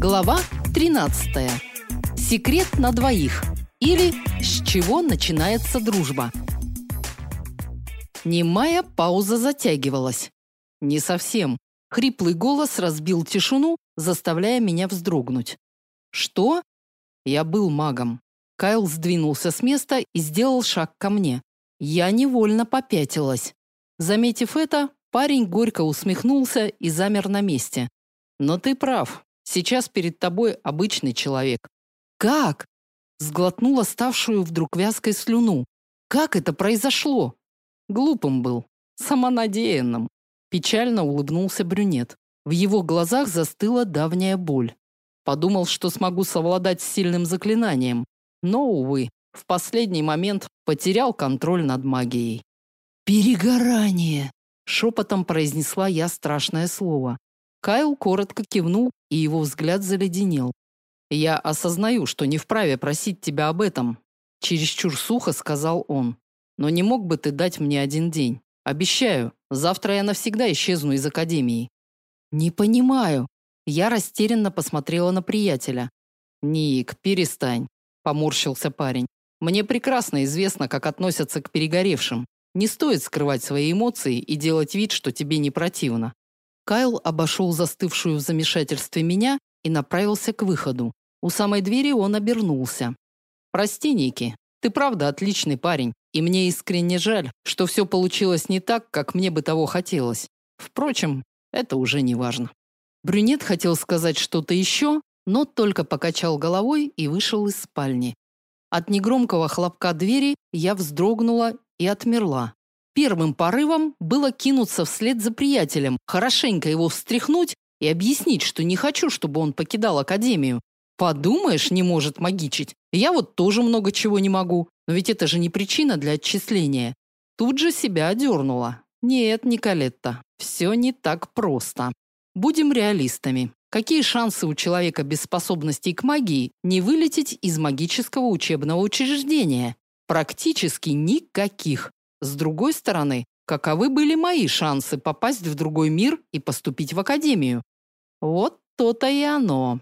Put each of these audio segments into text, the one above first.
Глава 13. Секрет на двоих или с чего начинается дружба. Немая пауза затягивалась. Не совсем. Хриплый голос разбил тишину, заставляя меня вздрогнуть. Что? Я был магом. Кайл сдвинулся с места и сделал шаг ко мне. Я невольно попятилась. Заметив это, парень горько усмехнулся и замер на месте. Но ты прав. Сейчас перед тобой обычный человек. Как? Сглотнула ставшую вдруг вязкой слюну. Как это произошло? Глупым был, самонадеянным. Печально улыбнулся брюнет. В его глазах застыла давняя боль. Подумал, что смогу совладать с сильным заклинанием, но увы, в последний момент потерял контроль над магией. Перегорание, шепотом произнесла я страшное слово. Кайл коротко кивнул, и его взгляд заледенел. Я осознаю, что не вправе просить тебя об этом, чересчур сухо сказал он. Но не мог бы ты дать мне один день? Обещаю, завтра я навсегда исчезну из академии. Не понимаю. Я растерянно посмотрела на приятеля. Ник, перестань, поморщился парень. Мне прекрасно известно, как относятся к перегоревшим. Не стоит скрывать свои эмоции и делать вид, что тебе не противно. Кайл обошел застывшую в замешательстве меня и направился к выходу. У самой двери он обернулся. Прости, Ники. Ты правда отличный парень, и мне искренне жаль, что все получилось не так, как мне бы того хотелось. Впрочем, это уже не важно. Брюнет хотел сказать что-то еще, но только покачал головой и вышел из спальни. От негромкого хлопка двери я вздрогнула и отмерла. Первым порывом было кинуться вслед за приятелем, хорошенько его встряхнуть и объяснить, что не хочу, чтобы он покидал академию. Подумаешь, не может магичить. Я вот тоже много чего не могу, но ведь это же не причина для отчисления. Тут же себя одернула. Нет, Николетта, все не так просто. Будем реалистами. Какие шансы у человека без способностей к магии не вылететь из магического учебного учреждения? Практически никаких. С другой стороны, каковы были мои шансы попасть в другой мир и поступить в академию? Вот то-то и оно.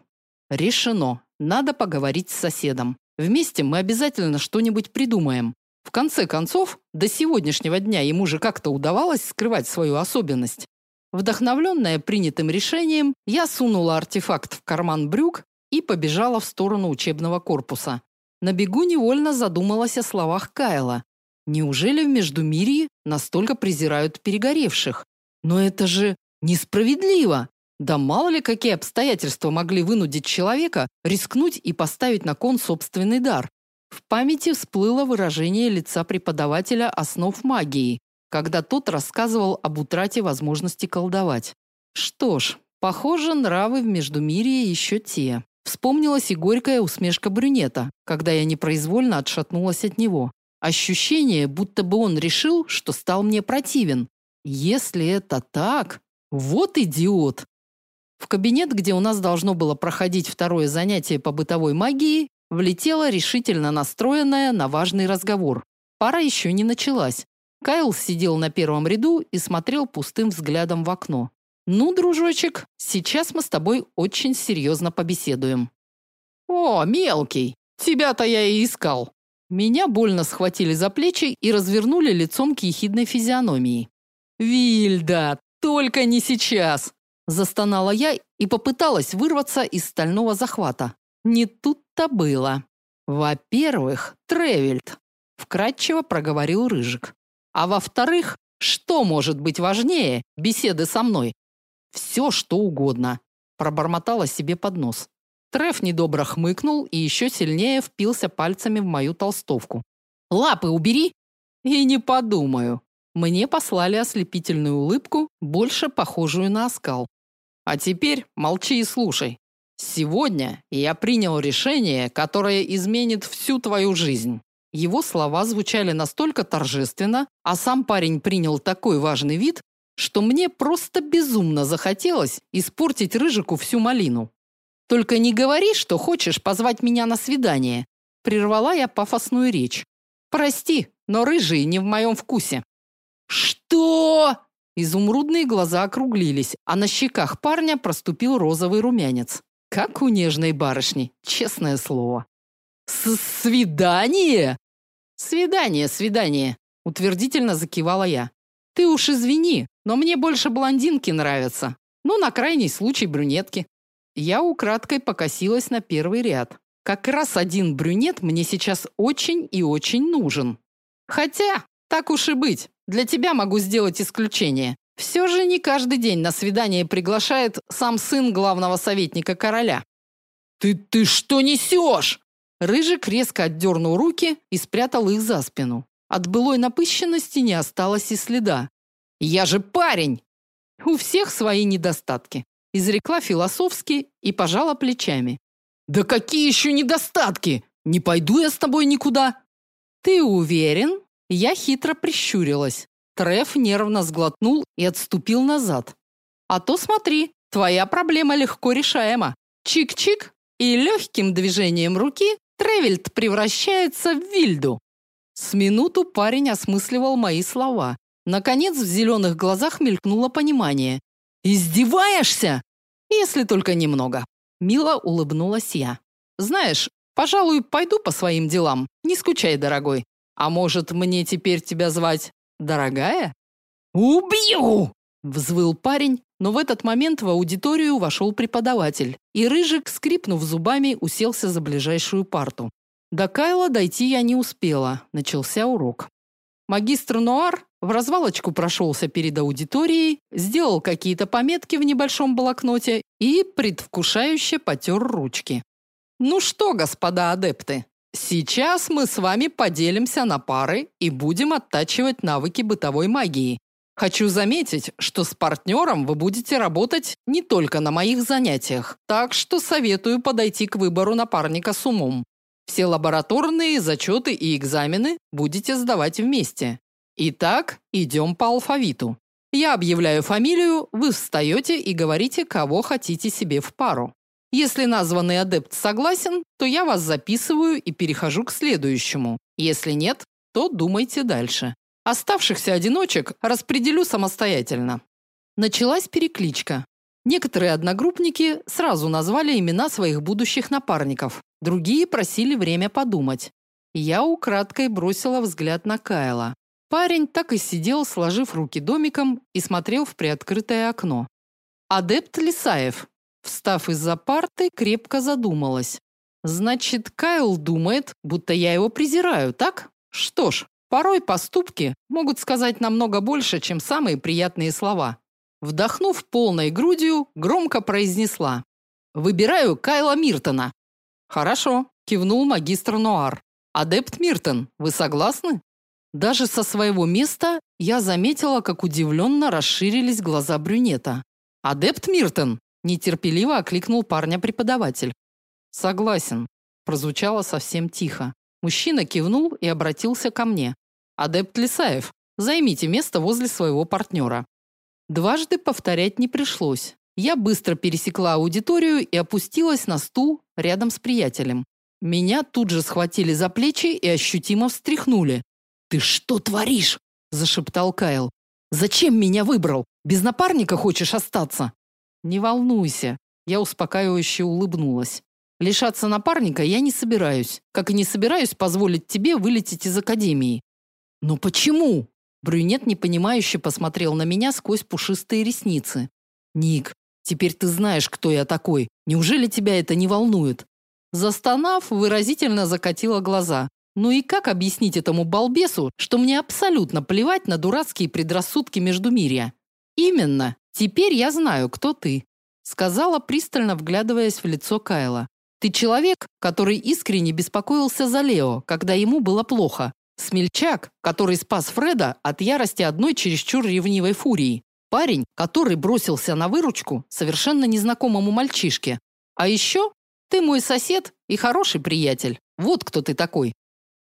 Решено. Надо поговорить с соседом. Вместе мы обязательно что-нибудь придумаем. В конце концов, до сегодняшнего дня ему же как-то удавалось скрывать свою особенность. Вдохновленная принятым решением, я сунула артефакт в карман брюк и побежала в сторону учебного корпуса. На бегу невольно задумалась о словах Кайла. Неужели в Междумирье настолько презирают перегоревших? Но это же несправедливо. Да мало ли какие обстоятельства могли вынудить человека рискнуть и поставить на кон собственный дар. В памяти всплыло выражение лица преподавателя основ магии, когда тот рассказывал об утрате возможности колдовать. Что ж, похоже, нравы в Междумирье еще те. Вспомнилась и горькая усмешка брюнета, когда я непроизвольно отшатнулась от него. Ощущение, будто бы он решил, что стал мне противен. Если это так, вот идиот. В кабинет, где у нас должно было проходить второе занятие по бытовой магии, влетела решительно настроенная на важный разговор. Пара еще не началась. Кайл сидел на первом ряду и смотрел пустым взглядом в окно. Ну, дружочек, сейчас мы с тобой очень серьезно побеседуем. О, мелкий, тебя-то я и искал. Меня больно схватили за плечи и развернули лицом к ехидной физиономии. Вильда, только не сейчас, Застонала я и попыталась вырваться из стального захвата. Не тут-то было. Во-первых, Тревельд, вкратчиво проговорил Рыжик. А во-вторых, что может быть важнее беседы со мной? Все, что угодно, пробормотала себе под нос. Треф недобро хмыкнул и еще сильнее впился пальцами в мою толстовку. Лапы убери. И не подумаю. Мне послали ослепительную улыбку, больше похожую на оскал. А теперь молчи и слушай. Сегодня я принял решение, которое изменит всю твою жизнь. Его слова звучали настолько торжественно, а сам парень принял такой важный вид, что мне просто безумно захотелось испортить рыжику всю малину. Только не говори, что хочешь позвать меня на свидание, прервала я пафосную речь. Прости, но рыжий не в моем вкусе. Что? Изумрудные глаза округлились, а на щеках парня проступил розовый румянец. Как у нежной барышни, честное слово. С свидание? Свидание, свидание, утвердительно закивала я. Ты уж извини, но мне больше блондинки нравятся. Ну, на крайний случай брюнетки. Я украдкой покосилась на первый ряд. Как раз один брюнет мне сейчас очень и очень нужен. Хотя, так уж и быть, для тебя могу сделать исключение. Все же не каждый день на свидание приглашает сам сын главного советника короля. Ты ты что несешь? Рыжик резко отдернул руки и спрятал их за спину. От былой напыщенности не осталось и следа. Я же парень. У всех свои недостатки, изрекла философски и пожала плечами. Да какие еще недостатки? Не пойду я с тобой никуда. Ты уверен? Я хитро прищурилась. Треф нервно сглотнул и отступил назад. А то смотри, твоя проблема легко решаема. Чик-чик, и легким движением руки Тревельд превращается в Вильду. С минуту парень осмысливал мои слова. Наконец в зеленых глазах мелькнуло понимание. Издеваешься? Если только немного. Мило улыбнулась я. Знаешь, пожалуй, пойду по своим делам. Не скучай, дорогой. А может, мне теперь тебя звать дорогая? Убью! взвыл парень, но в этот момент в аудиторию вошел преподаватель, и рыжик, скрипнув зубами, уселся за ближайшую парту. До Кайла дойти я не успела. Начался урок. Магистр Нуар в развалочку прошелся перед аудиторией, сделал какие-то пометки в небольшом блокноте и предвкушающе потер ручки. Ну что, господа адепты, сейчас мы с вами поделимся на пары и будем оттачивать навыки бытовой магии. Хочу заметить, что с партнером вы будете работать не только на моих занятиях, так что советую подойти к выбору напарника с умом. Все лабораторные зачеты и экзамены будете сдавать вместе. Итак, идем по алфавиту. Я объявляю фамилию, вы встаете и говорите, кого хотите себе в пару. Если названный адепт согласен, то я вас записываю и перехожу к следующему. Если нет, то думайте дальше. Оставшихся одиночек распределю самостоятельно. Началась перекличка. Некоторые одногруппники сразу назвали имена своих будущих напарников, другие просили время подумать. Я украдкой бросила взгляд на Кайла. Парень так и сидел, сложив руки домиком и смотрел в приоткрытое окно. Адепт Лисаев, встав из-за парты, крепко задумалась. Значит, Кайл думает, будто я его презираю, так? Что ж, Порой поступки могут сказать намного больше, чем самые приятные слова. Вдохнув полной грудью, громко произнесла: "Выбираю Кайла Миртона". "Хорошо", кивнул магистр Нуар. "Адепт Миртон, вы согласны?" Даже со своего места я заметила, как удивленно расширились глаза брюнета. "Адепт Миртон", нетерпеливо окликнул парня преподаватель. "Согласен", прозвучало совсем тихо. Мужчина кивнул и обратился ко мне. Адепт Лисаев, займите место возле своего партнера». Дважды повторять не пришлось. Я быстро пересекла аудиторию и опустилась на стул рядом с приятелем. Меня тут же схватили за плечи и ощутимо встряхнули. "Ты что творишь?" зашептал Кайл. "Зачем меня выбрал? Без напарника хочешь остаться?" "Не волнуйся", я успокаивающе улыбнулась. Лишаться напарника я не собираюсь, как и не собираюсь позволить тебе вылететь из академии. Но почему? Брюнет непонимающе посмотрел на меня сквозь пушистые ресницы. Ник, теперь ты знаешь, кто я такой. Неужели тебя это не волнует? Застонав, выразительно закатила глаза. Ну и как объяснить этому балбесу, что мне абсолютно плевать на дурацкие предрассудки между междумирья? Именно. Теперь я знаю, кто ты, сказала пристально вглядываясь в лицо Кайла. Ты человек, который искренне беспокоился за Лео, когда ему было плохо. Смельчак, который спас Фреда от ярости одной чересчур ревнивой фурии. Парень, который бросился на выручку совершенно незнакомому мальчишке. А еще ты мой сосед и хороший приятель. Вот кто ты такой.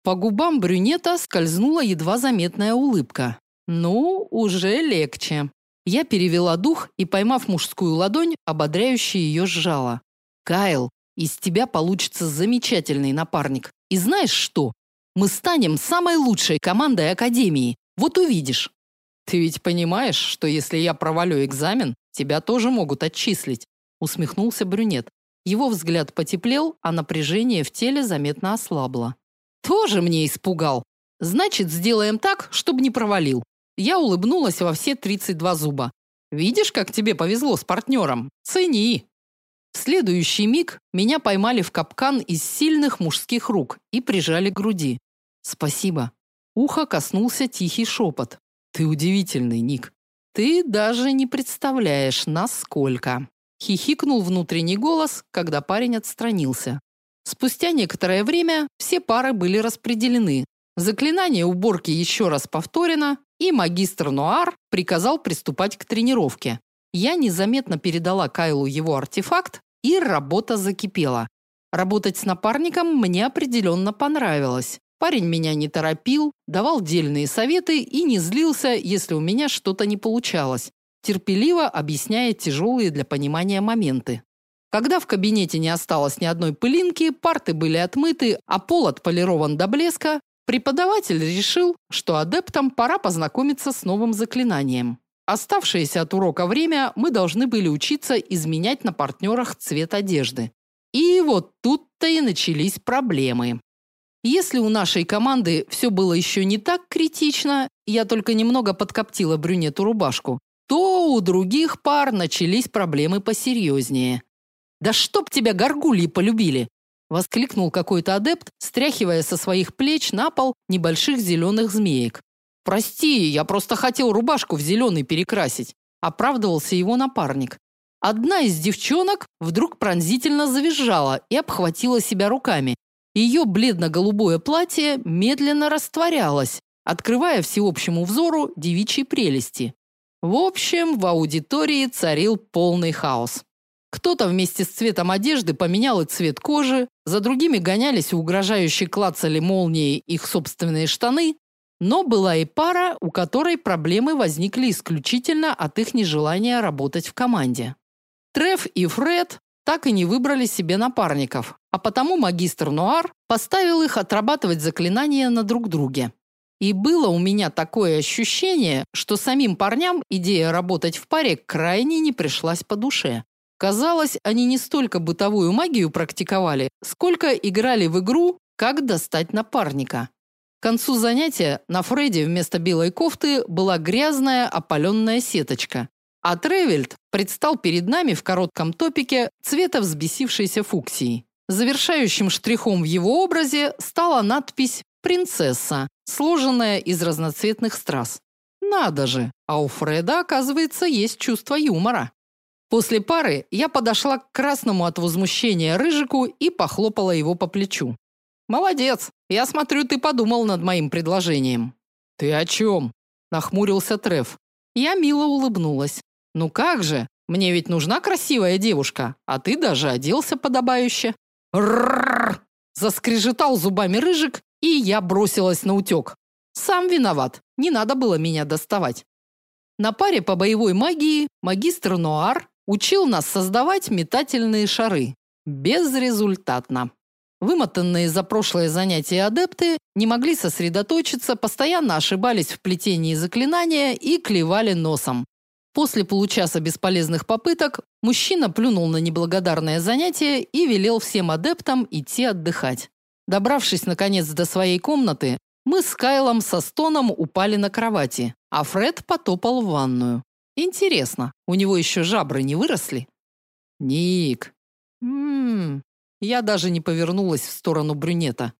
По губам брюнета скользнула едва заметная улыбка. Ну, уже легче. Я перевела дух и, поймав мужскую ладонь, ободряюще ее сжала. Кайл, из тебя получится замечательный напарник. И знаешь что? Мы станем самой лучшей командой академии. Вот увидишь. Ты ведь понимаешь, что если я провалю экзамен, тебя тоже могут отчислить, усмехнулся брюнет. Его взгляд потеплел, а напряжение в теле заметно ослабло. Тоже мне испугал. Значит, сделаем так, чтобы не провалил. Я улыбнулась во все 32 зуба. Видишь, как тебе повезло с партнером? Цени. В следующий миг меня поймали в капкан из сильных мужских рук и прижали к груди. Спасибо. Ухо коснулся тихий шепот. Ты удивительный, Ник. Ты даже не представляешь, насколько. Хихикнул внутренний голос, когда парень отстранился. Спустя некоторое время все пары были распределены. Заклинание уборки еще раз повторено, и магистр Нуар приказал приступать к тренировке. Я незаметно передала Кайлу его артефакт, и работа закипела. Работать с напарником мне определенно понравилось. Парень меня не торопил, давал дельные советы и не злился, если у меня что-то не получалось, терпеливо объясняя тяжелые для понимания моменты. Когда в кабинете не осталось ни одной пылинки, парты были отмыты, а пол отполирован до блеска, преподаватель решил, что адептам пора познакомиться с новым заклинанием. Оставшееся от урока время мы должны были учиться изменять на партнерах цвет одежды. И вот тут-то и начались проблемы. Если у нашей команды все было еще не так критично, я только немного подкоптила брюнету рубашку, то у других пар начались проблемы посерьезнее. Да чтоб тебя горгульи полюбили, воскликнул какой-то адепт, стряхивая со своих плеч на пол небольших зеленых змеек. Прости, я просто хотел рубашку в зеленый перекрасить, оправдывался его напарник. Одна из девчонок вдруг пронзительно завизжала и обхватила себя руками. Ее бледно-голубое платье медленно растворялось, открывая всеобщему взору девичьи прелести. В общем, в аудитории царил полный хаос. Кто-то вместе с цветом одежды поменял и цвет кожи, за другими гонялись и угрожающе клацали молнией их собственные штаны, но была и пара, у которой проблемы возникли исключительно от их нежелания работать в команде. Треф и Фред так и не выбрали себе напарников, а потому магистр Нуар поставил их отрабатывать заклинания на друг друге. И было у меня такое ощущение, что самим парням идея работать в паре крайне не пришлась по душе. Казалось, они не столько бытовую магию практиковали, сколько играли в игру «Как достать напарника». К концу занятия на Фредди вместо белой кофты была грязная опаленная сеточка, а Тревельд предстал перед нами в коротком топике цвета взбесившейся фуксии. Завершающим штрихом в его образе стала надпись «Принцесса», сложенная из разноцветных страз. Надо же, а у Фреда, оказывается, есть чувство юмора. После пары я подошла к красному от возмущения рыжику и похлопала его по плечу. Молодец. Я смотрю, ты подумал над моим предложением. Ты о чем?» – нахмурился Треф. Я мило улыбнулась. Ну как же? Мне ведь нужна красивая девушка, а ты даже оделся подобающе. Рррр! Заскрежетал зубами рыжик, и я бросилась на утек. Сам виноват. Не надо было меня доставать. На паре по боевой магии магистр Ноар Учил нас создавать метательные шары. Безрезультатно. Вымотанные за прошлое занятие адепты не могли сосредоточиться, постоянно ошибались в плетении заклинания и клевали носом. После получаса бесполезных попыток мужчина плюнул на неблагодарное занятие и велел всем адептам идти отдыхать. Добравшись наконец до своей комнаты, мы с Кайлом со стоном упали на кровати, а Фред потопал в ванную. Интересно, у него еще жабры не выросли? Ник. Мм. Я даже не повернулась в сторону брюнета.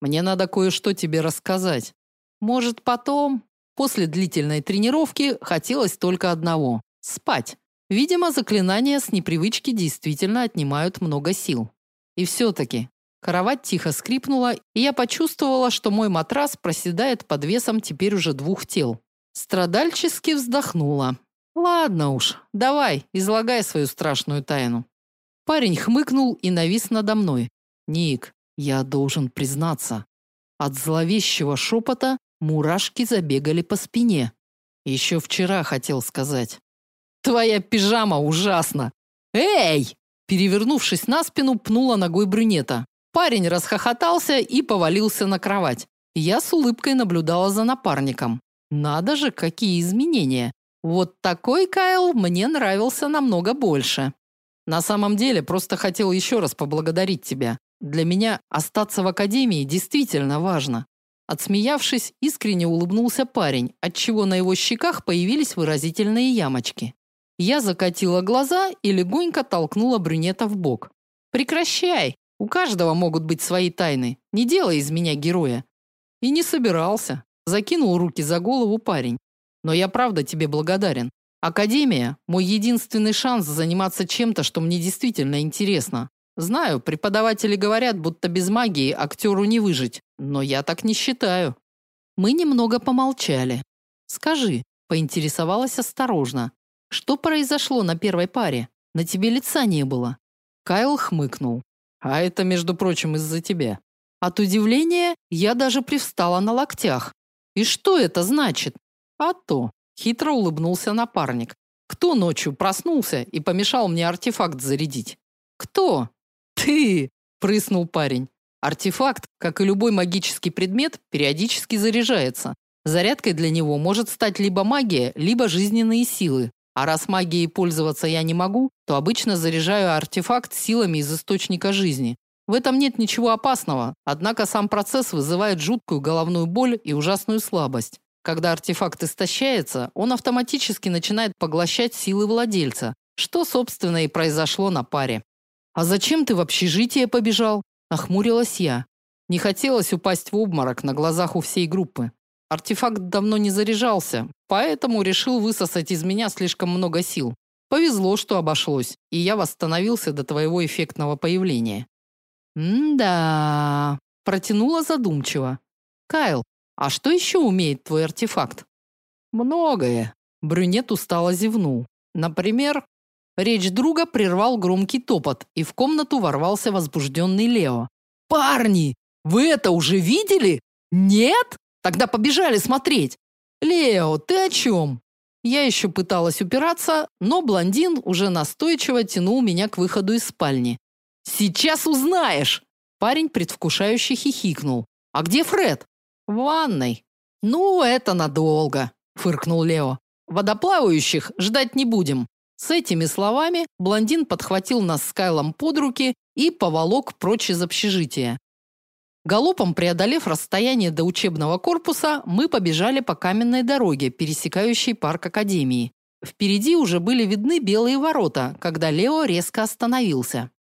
Мне надо кое-что тебе рассказать. Может, потом? После длительной тренировки хотелось только одного спать. Видимо, заклинания с непривычки действительно отнимают много сил. И все таки кровать тихо скрипнула, и я почувствовала, что мой матрас проседает под весом теперь уже двух тел. Страдальчески вздохнула. Ладно уж, давай, излагай свою страшную тайну. Парень хмыкнул и навис надо мной. Ник, я должен признаться. От зловещего шепота мурашки забегали по спине. Еще вчера хотел сказать. Твоя пижама ужасна. Эй! Перевернувшись на спину, пнула ногой брюнета. Парень расхохотался и повалился на кровать. Я с улыбкой наблюдала за напарником. Надо же, какие изменения. Вот такой Кайл мне нравился намного больше. На самом деле, просто хотел еще раз поблагодарить тебя. Для меня остаться в академии действительно важно. Отсмеявшись, искренне улыбнулся парень, отчего на его щеках появились выразительные ямочки. Я закатила глаза и легонько толкнула брюнета в бок. Прекращай. У каждого могут быть свои тайны. Не делай из меня героя. И не собирался, закинул руки за голову парень. Но я правда тебе благодарен. Академия мой единственный шанс заниматься чем-то, что мне действительно интересно. Знаю, преподаватели говорят, будто без магии актеру не выжить, но я так не считаю. Мы немного помолчали. Скажи, поинтересовалась осторожно. Что произошло на первой паре? На тебе лица не было. Кайл хмыкнул. А это, между прочим, из-за тебя. От удивления я даже привстала на локтях. И что это значит? А то, Хитро улыбнулся напарник. Кто ночью проснулся и помешал мне артефакт зарядить? Кто? Ты, прыснул парень. Артефакт, как и любой магический предмет, периодически заряжается. Зарядкой для него может стать либо магия, либо жизненные силы. А раз магией пользоваться я не могу, то обычно заряжаю артефакт силами из источника жизни. В этом нет ничего опасного, однако сам процесс вызывает жуткую головную боль и ужасную слабость. Когда артефакт истощается, он автоматически начинает поглощать силы владельца, что, собственно, и произошло на паре. А зачем ты в общежитие побежал? нахмурилась я. Не хотелось упасть в обморок на глазах у всей группы. Артефакт давно не заряжался, поэтому решил высосать из меня слишком много сил. Повезло, что обошлось, и я восстановился до твоего эффектного появления. М-да, протянула задумчиво. Кайл, а что еще умеет твой артефакт? Многое. Брюнет устало зевнул. Например, речь друга прервал громкий топот, и в комнату ворвался возбужденный Лео. Парни, вы это уже видели? Нет? Тогда побежали смотреть. Лео, ты о чем?» Я еще пыталась упираться, но блондин уже настойчиво тянул меня к выходу из спальни. Сейчас узнаешь. Парень предвкушающе хихикнул. А где Фред? В ванной. Ну, это надолго, фыркнул Лео. Водоплавающих ждать не будем. С этими словами блондин подхватил нас с Кайлом под руки и поволок прочь из общежития. Галопом преодолев расстояние до учебного корпуса, мы побежали по каменной дороге, пересекающей парк Академии. Впереди уже были видны белые ворота, когда Лео резко остановился.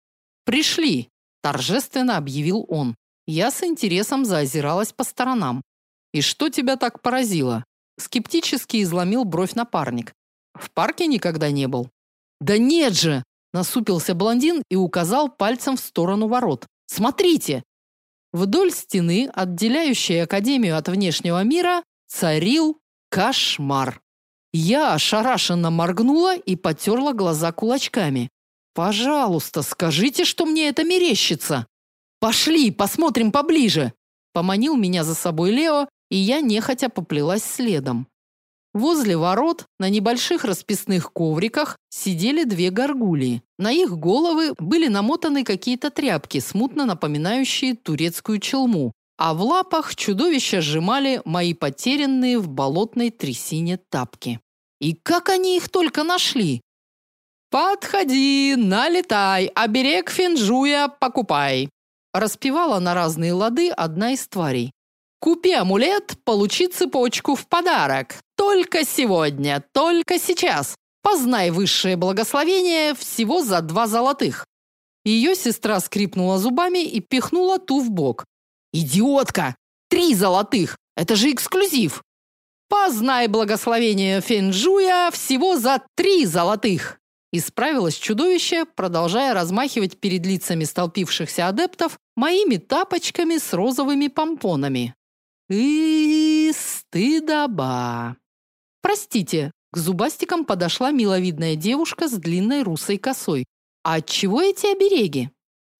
"Пришли", торжественно объявил он. Я с интересом заозиралась по сторонам. И что тебя так поразило? Скептически изломил бровь напарник. В парке никогда не был. Да нет же, насупился блондин и указал пальцем в сторону ворот. Смотрите. Вдоль стены, отделяющей академию от внешнего мира, царил кошмар. Я ошарашенно моргнула и потерла глаза кулачками. Пожалуйста, скажите, что мне это мерещится. Пошли, посмотрим поближе, поманил меня за собой Лео, и я нехотя поплелась следом. Возле ворот на небольших расписных ковриках сидели две горгулии. На их головы были намотаны какие-то тряпки, смутно напоминающие турецкую челму, а в лапах чудовища сжимали мои потерянные в болотной трясине тапки. И как они их только нашли? Подходи, налетай, оберег Финжуя покупай, Распевала на разные лады одна из тварей. Купи амулет, получи цепочку в подарок. Только сегодня, только сейчас. Познай высшее благословение всего за два золотых. Ее сестра скрипнула зубами и пихнула ту в бок. Идиотка! Три золотых. Это же эксклюзив. Познай благословение Фенжуя всего за три золотых. Исправилось чудовище, продолжая размахивать перед лицами столпившихся адептов моими тапочками с розовыми помпонами. И стыдоба. Простите, к зубастикам подошла миловидная девушка с длинной русой косой. А от чего эти обереги?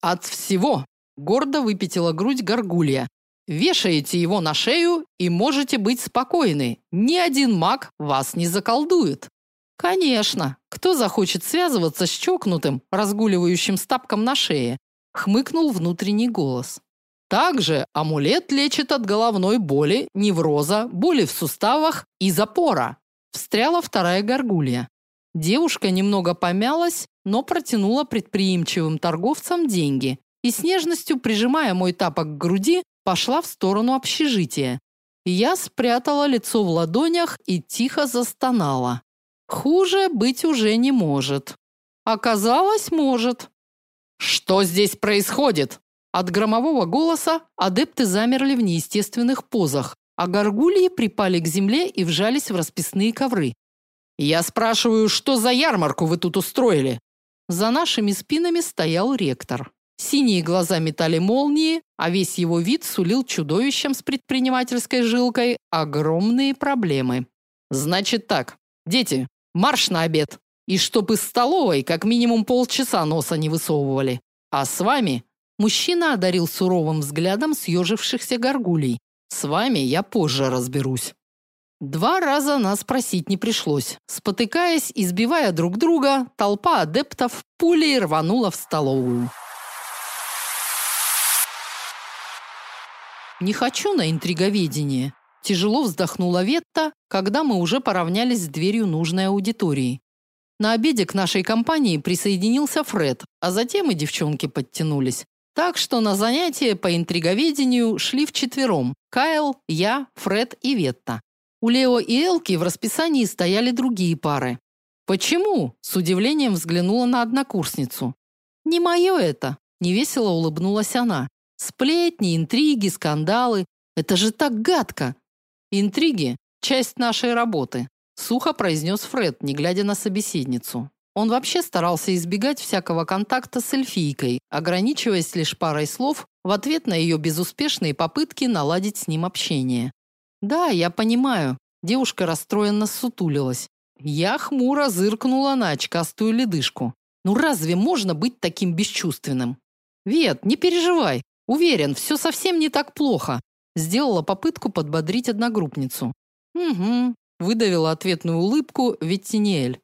От всего, гордо выпятила грудь горгулья. Вешаете его на шею и можете быть спокойны. Ни один маг вас не заколдует. Конечно, кто захочет связываться с чокнутым, разгуливающим с тапком на шее? хмыкнул внутренний голос. Также амулет лечит от головной боли, невроза, боли в суставах и запора. Встряла вторая горгулья. Девушка немного помялась, но протянула предприимчивым торговцам деньги и с нежностью прижимая мой тапок к груди, пошла в сторону общежития. Я спрятала лицо в ладонях и тихо застонала. Хуже быть уже не может. Оказалось, может. Что здесь происходит? От громового голоса адепты замерли в неестественных позах, а горгульи припали к земле и вжались в расписные ковры. Я спрашиваю, что за ярмарку вы тут устроили? За нашими спинами стоял ректор. Синие глаза метали молнии, а весь его вид сулил чудовищам с предпринимательской жилкой огромные проблемы. Значит так, дети, марш на обед. И чтоб из столовой как минимум полчаса носа не высовывали. А с вами мужчина одарил суровым взглядом съежившихся горгулей. С вами я позже разберусь. Два раза нас просить не пришлось. Спотыкаясь и сбивая друг друга, толпа адептов пулей рванула в столовую. Не хочу на интриговедение. Тяжело вздохнула Ветта, когда мы уже поравнялись с дверью нужной аудитории. На обеде к нашей компании присоединился Фред, а затем и девчонки подтянулись. Так что на занятия по интриговедению шли вчетвером: Кайл, я, Фред и Ветта. У Лео и Элки в расписании стояли другие пары. Почему? С удивлением взглянула на однокурсницу. Не мое это, невесело улыбнулась она. Сплетни, интриги, скандалы это же так гадко. Интриги часть нашей работы, сухо произнес Фред, не глядя на собеседницу. Он вообще старался избегать всякого контакта с эльфийкой, ограничиваясь лишь парой слов в ответ на ее безуспешные попытки наладить с ним общение. Да, я понимаю. Девушка расстроенно сутулилась. Я хмуро зыркнула на очкастую ледышку. Ну разве можно быть таким бесчувственным? Вет, не переживай. Уверен, все совсем не так плохо. Сделала попытку подбодрить одногруппницу. Угу, выдавила ответную улыбку Веттиниэль.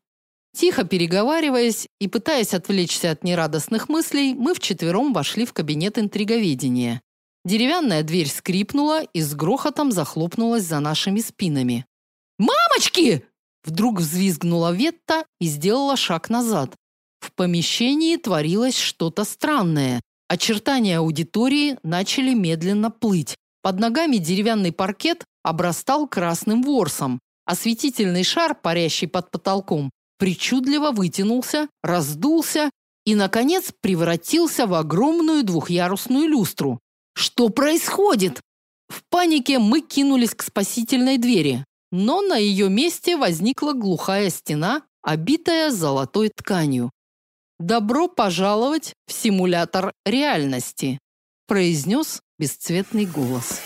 Тихо переговариваясь и пытаясь отвлечься от нерадостных мыслей, мы вчетвером вошли в кабинет интриговедения. Деревянная дверь скрипнула и с грохотом захлопнулась за нашими спинами. «Мамочки!» Вдруг взвизгнула Ветта и сделала шаг назад. В помещении творилось что-то странное. Очертания аудитории начали медленно плыть. Под ногами деревянный паркет обрастал красным ворсом. Осветительный шар, парящий под потолком, причудливо вытянулся, раздулся и наконец превратился в огромную двухъярусную люстру. Что происходит? В панике мы кинулись к спасительной двери, но на ее месте возникла глухая стена, обитая золотой тканью. Добро пожаловать в симулятор реальности, произнес бесцветный голос.